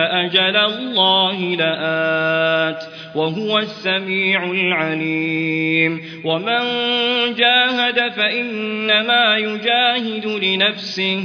أجل الله لآت وهو السميع العليم. ومن جاهد فإنما يجاهد لنفسه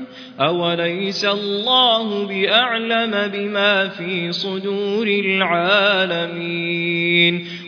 أوليس الله بأعلم بما في صدور العالمين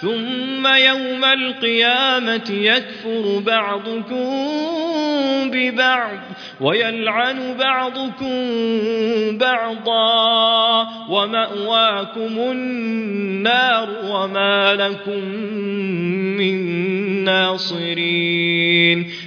ثم يوم القيامة يكفر بعضكم ببعض ويلعن بعضكم بعضا ومأواكم النار وما لكم من ناصرين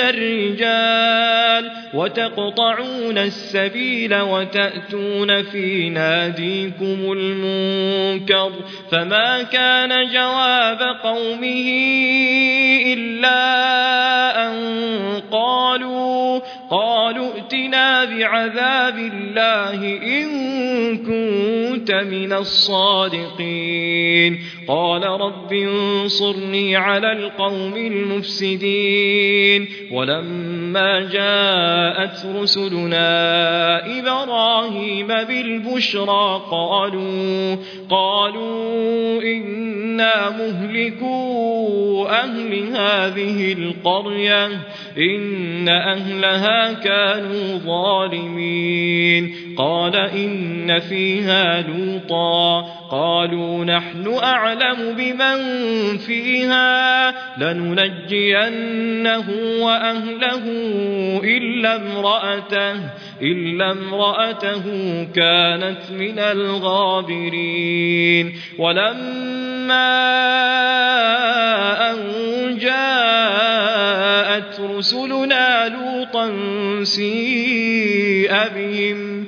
الرجال وتقطعون السبيل وتأتون في ناديكم المنكر فما كان جواب قومه إلا أن قالوا قالوا ائتنا بعذاب الله إن كنت من الصادقين. قال رب انصرني على القوم المفسدين. ولما جاءت رسلنا إبراهيم بالبشرى قالوا قالوا إنا مهلكوا أهل هذه القرية إن أهلها كانوا ظالمين. قال إن فيها لوطا. قالوا نحن أعلم بمن فيها لننجينه وأهله إلا امرأته إلا امرأته كانت من الغابرين. ولما أن جاءت رسلنا لوطا سيء بهم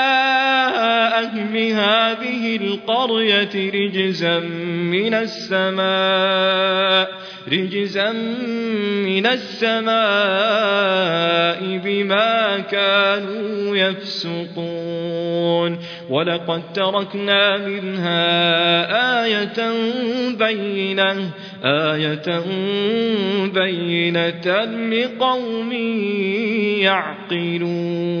هذه القرية رجزا من السماء رجزا من السماء بما كانوا يفسقون. ولقد تركنا منها آية بينة آية بينة لقوم يعقلون.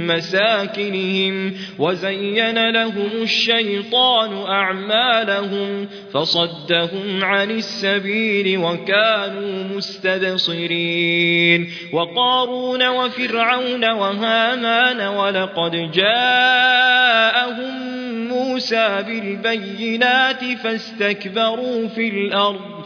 مساكنهم وزين لهم الشيطان أعمالهم فصدهم عن السبيل وكانوا مستبصرين وقارون وفرعون وهامان ولقد جاءهم موسى بالبينات فاستكبروا في الأرض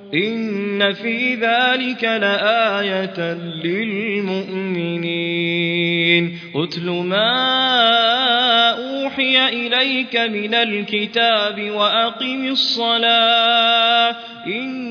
إن في ذلك لآية للمؤمنين أتل ما أوحي إليك من الكتاب وأقم الصلاة إن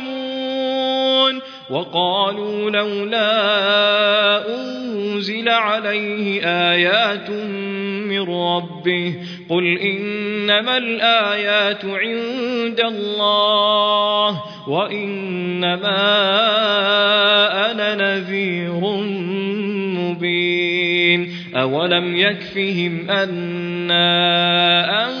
وقالوا لولا أنزل عليه آيات من ربه قل إنما الآيات عند الله وإنما أنا نذير مبين أولم يكفهم أنا أنزلنا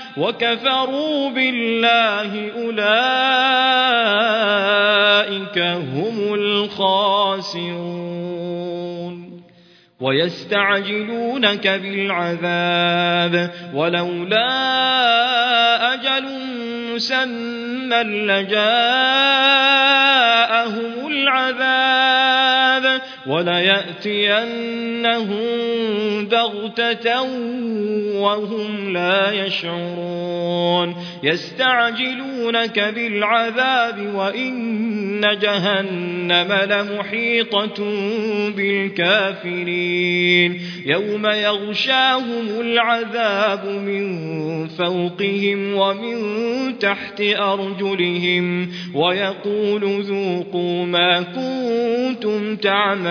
وكفروا بالله أولئك هم الخاسرون. ويستعجلونك بالعذاب ولولا أجل مسمى لجاءهم العذاب وليأتينهم بغتة وهم لا يشعرون. يستعجلونك بالعذاب وإن جهنم لمحيطة بالكافرين. يوم يغشاهم العذاب من فوقهم ومن تحت أرجلهم ويقول ذوقوا ما كنتم تعملون.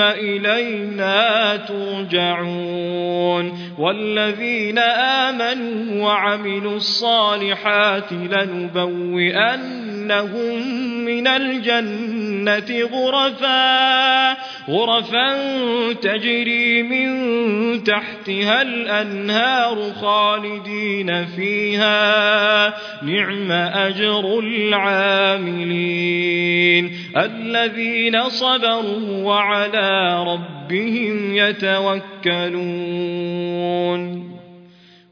إلينا ترجعون والذين آمنوا وعملوا الصالحات لنبوئنهم من الجنة غرفا غرفا تجري من تحتها الأنهار خالدين فيها. نعم أجر العاملين. الذين صبروا وعلى ربهم يتوكلون.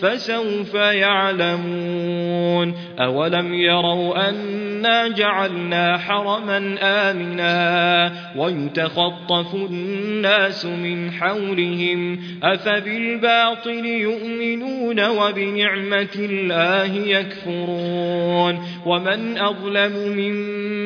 فسوف يعلمون أولم يروا أنا جعلنا حرما آمنا ويتخطف الناس من حولهم أفبالباطل يؤمنون وبنعمة الله يكفرون ومن أظلم ممن